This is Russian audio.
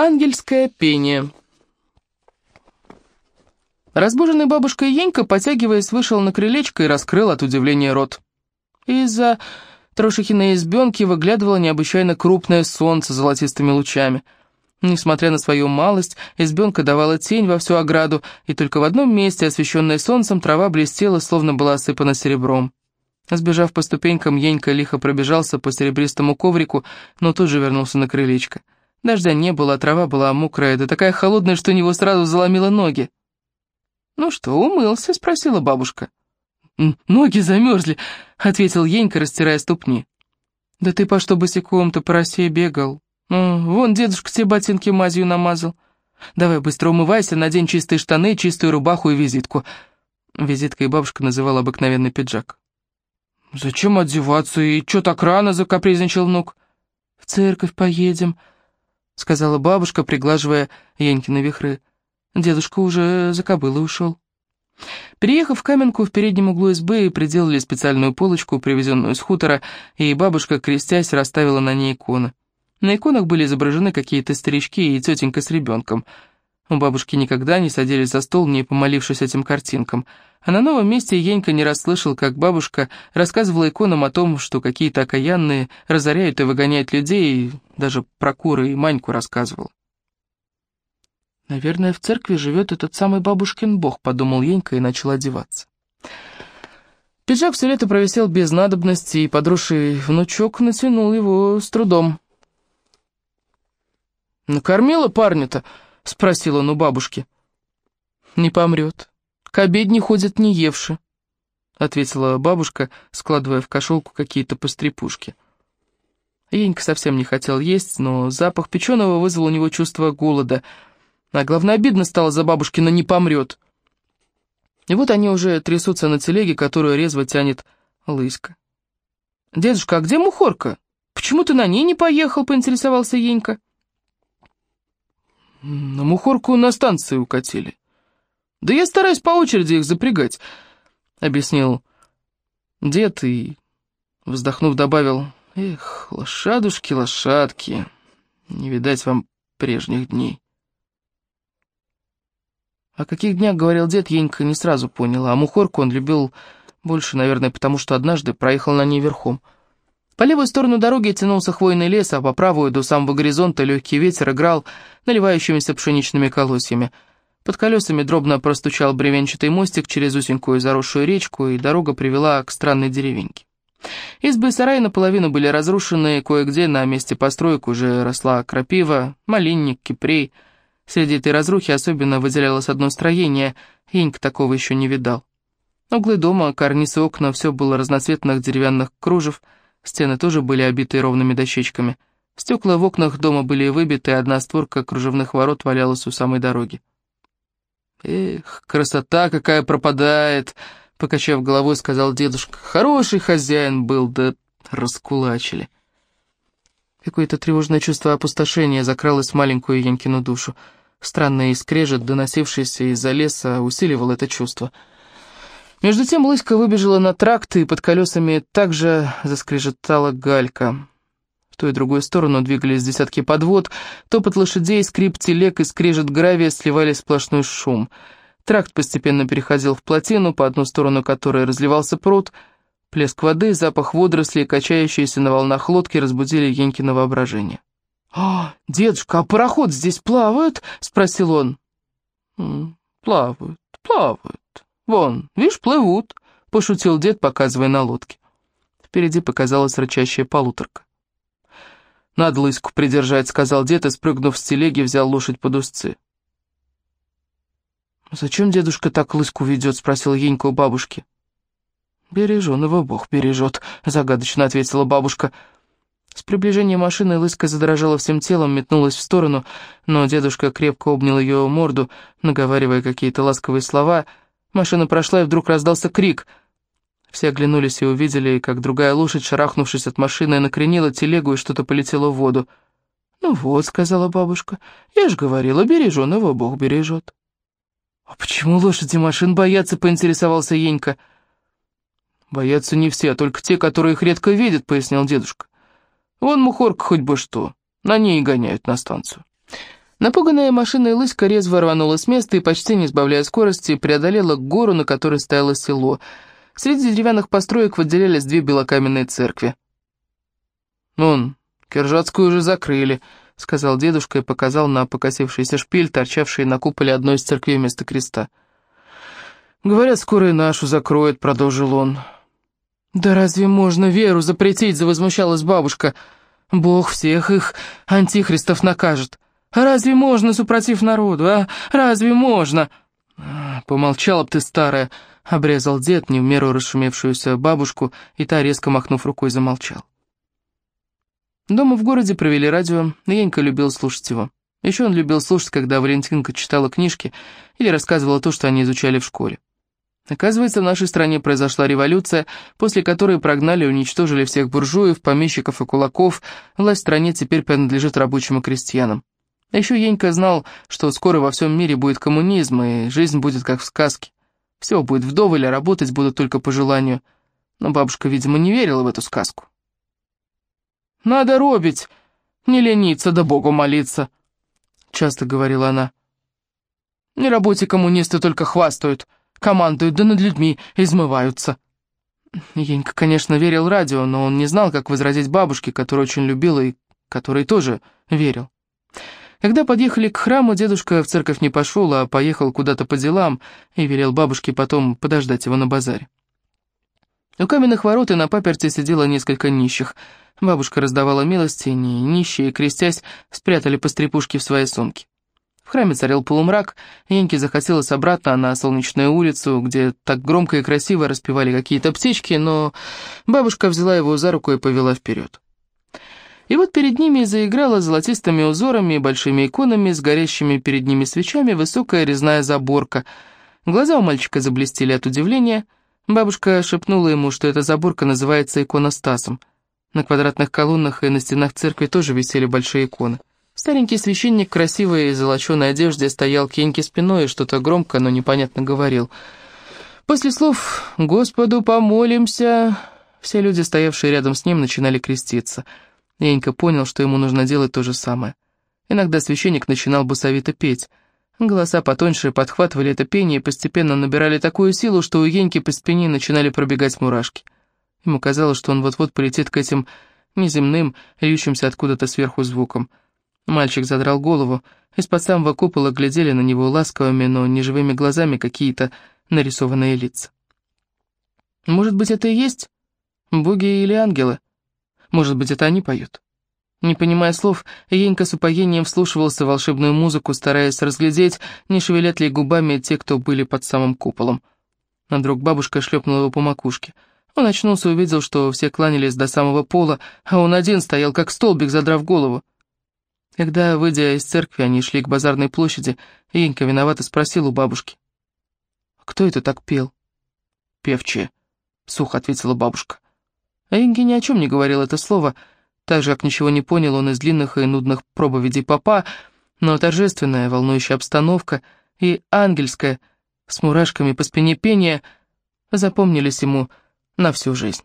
Ангельское пение. Разбуженный бабушкой Енька, потягиваясь, вышел на крылечко и раскрыл от удивления рот. Из-за трошихиной избенки выглядывало необычайно крупное солнце с золотистыми лучами. Несмотря на свою малость, избенка давала тень во всю ограду, и только в одном месте, освещенной солнцем, трава блестела, словно была осыпана серебром. Сбежав по ступенькам, Енька лихо пробежался по серебристому коврику, но тут же вернулся на крылечко. Дождя не было, трава была мокрая, да такая холодная, что у него сразу заломило ноги. «Ну что, умылся?» — спросила бабушка. «Ноги замерзли», — ответил Енька, растирая ступни. «Да ты по что босиком-то по России бегал? Ну, вон дедушка тебе ботинки мазью намазал. Давай быстро умывайся, надень чистые штаны, чистую рубаху и визитку». Визиткой бабушка называла обыкновенный пиджак. «Зачем одеваться? И чё так рано?» — закапризничал внук. «В церковь поедем», — сказала бабушка, приглаживая Янькины вихры. Дедушка уже за кобылой ушел. Приехав в Каменку в переднем углу избы, приделали специальную полочку, привезенную с хутора, и бабушка, крестясь, расставила на ней иконы. На иконах были изображены какие-то старички и тетенька с ребенком. У бабушки никогда не садились за стол, не помолившись этим картинкам — а на новом месте Енька не расслышал, как бабушка рассказывала иконам о том, что какие-то окаянные разоряют и выгоняют людей, и даже про куры и Маньку рассказывал. «Наверное, в церкви живет этот самый бабушкин бог», — подумал Енька и начал одеваться. Пиджак все лето провисел без надобности, и подросший внучок натянул его с трудом. «Накормила парня-то?» — спросил он у бабушки. «Не помрет. К обедне ходят не евши», — ответила бабушка, складывая в кошелку какие-то пострепушки. Енька совсем не хотел есть, но запах печеного вызвал у него чувство голода. А главное, обидно стало за бабушкина «не помрет». И вот они уже трясутся на телеге, которую резво тянет Лыська. «Дедушка, а где Мухорка? Почему ты на ней не поехал?» — поинтересовался Енька. «На Мухорку на станции укатили. «Да я стараюсь по очереди их запрягать», — объяснил дед и, вздохнув, добавил, «Эх, лошадушки, лошадки, не видать вам прежних дней». О каких днях говорил дед, Енька не сразу поняла, а мухорку он любил больше, наверное, потому что однажды проехал на ней верхом. По левую сторону дороги тянулся хвойный лес, а по правую до самого горизонта легкий ветер играл наливающимися пшеничными колосьями — под колесами дробно простучал бревенчатый мостик через узенькую заросшую речку, и дорога привела к странной деревеньке. Избы и сараи наполовину были разрушены, кое-где на месте построек уже росла крапива, малинник, кипрей. Среди этой разрухи особенно выделялось одно строение, Иньк такого еще не видал. Углы дома, карнисы окна, все было разноцветных деревянных кружев, стены тоже были обиты ровными дощечками. Стекла в окнах дома были выбиты, одна створка кружевных ворот валялась у самой дороги. «Эх, красота какая пропадает!» — покачав головой, сказал дедушка. «Хороший хозяин был, да раскулачили». Какое-то тревожное чувство опустошения закралось в маленькую Янкину душу. Странный скрежет, доносившийся из-за леса, усиливал это чувство. Между тем Лыська выбежала на тракт, и под колесами также заскрежетала галька ту и другую сторону двигались десятки подвод, топот лошадей, скрип телег и скрежет гравия сливали сплошной шум. Тракт постепенно переходил в плотину, по одну сторону которой разливался пруд. Плеск воды, запах водорослей, качающиеся на волнах лодки разбудили Енькино воображение. «А, дедушка, а пароход здесь плавают?» — спросил он. «Плавают, плавают. Вон, видишь, плывут», — пошутил дед, показывая на лодке. Впереди показалась рычащая полуторка. «Надо лыську придержать», — сказал дед и, спрыгнув с телеги, взял лошадь под узцы. «Зачем дедушка так лыску ведет?» — спросил Енька у бабушки. «Береженого Бог бережет», — загадочно ответила бабушка. С приближением машины лыска задрожала всем телом, метнулась в сторону, но дедушка крепко обнял ее морду, наговаривая какие-то ласковые слова. Машина прошла, и вдруг раздался крик — все оглянулись и увидели, как другая лошадь, шарахнувшись от машины, накренила телегу и что-то полетело в воду. «Ну вот», — сказала бабушка, — «я же говорила, береженого Бог бережет». «А почему лошади машин боятся?» — поинтересовался Енька. «Боятся не все, а только те, которые их редко видят», — пояснил дедушка. «Вон мухорка хоть бы что, на ней и гоняют на станцию». Напуганная машина Лыська резво рванула с места и, почти не сбавляя скорости, преодолела гору, на которой стояло село. Среди деревянных построек выделялись две белокаменные церкви. «Вон, Киржатскую уже закрыли», — сказал дедушка и показал на покосившийся шпиль, торчавший на куполе одной из церквей вместо креста. «Говорят, скоро и нашу закроют», — продолжил он. «Да разве можно веру запретить?» — завозмущалась бабушка. «Бог всех их антихристов накажет». А разве можно, супротив народу, а? Разве можно?» «Помолчала б ты, старая», — обрезал дед не в меру расшумевшуюся бабушку, и та, резко махнув рукой, замолчал. Дома в городе провели радио, и Янька любил слушать его. Еще он любил слушать, когда Валентинка читала книжки или рассказывала то, что они изучали в школе. Оказывается, в нашей стране произошла революция, после которой прогнали и уничтожили всех буржуев, помещиков и кулаков, власть в стране теперь принадлежит рабочим и крестьянам. Еще Енька знал, что скоро во всем мире будет коммунизм, и жизнь будет как в сказке. Все будет вдоволь, а работать будут только по желанию. Но бабушка, видимо, не верила в эту сказку. «Надо робить, не лениться, да Богу молиться», — часто говорила она. «Не работе коммунисты только хвастают, командуют, да над людьми измываются». Енька, конечно, верил радио, но он не знал, как возразить бабушке, которую очень любила и которой тоже верил. Когда подъехали к храму, дедушка в церковь не пошел, а поехал куда-то по делам и велел бабушке потом подождать его на базаре. У каменных ворот и на паперте сидело несколько нищих. Бабушка раздавала милости, и нищие, крестясь, спрятали пострепушки в свои сумки. В храме царил полумрак, Яньке захотелось обратно на солнечную улицу, где так громко и красиво распевали какие-то птички, но бабушка взяла его за руку и повела вперед. И вот перед ними заиграла золотистыми узорами и большими иконами с горящими перед ними свечами высокая резная заборка. Глаза у мальчика заблестели от удивления. Бабушка шепнула ему, что эта заборка называется иконостасом. На квадратных колоннах и на стенах церкви тоже висели большие иконы. Старенький священник в красивой и золоченой одежде стоял к Еньке спиной и что-то громко, но непонятно говорил. После слов «Господу помолимся», все люди, стоявшие рядом с ним, начинали креститься — Янька понял, что ему нужно делать то же самое. Иногда священник начинал басовито петь. Голоса потоньше подхватывали это пение и постепенно набирали такую силу, что у Еньки по спине начинали пробегать мурашки. Ему казалось, что он вот-вот полетит к этим неземным, льющимся откуда-то сверху звукам. Мальчик задрал голову, из-под самого купола глядели на него ласковыми, но неживыми глазами какие-то нарисованные лица. Может быть, это и есть боги или ангелы? Может быть, это они поют? Не понимая слов, Енька с упоением вслушивался в волшебную музыку, стараясь разглядеть, не шевелят ли губами те, кто были под самым куполом. А вдруг бабушка шлепнула его по макушке. Он очнулся и увидел, что все кланялись до самого пола, а он один стоял, как столбик, задрав голову. Когда, выйдя из церкви, они шли к базарной площади, Енька виновато спросил у бабушки. «Кто это так пел?» «Певчие», — сухо ответила бабушка. А Инги ни о чем не говорил это слово, так же, как ничего не понял он из длинных и нудных проповедей папа, но торжественная, волнующая обстановка и ангельская, с мурашками по спине пения, запомнились ему на всю жизнь.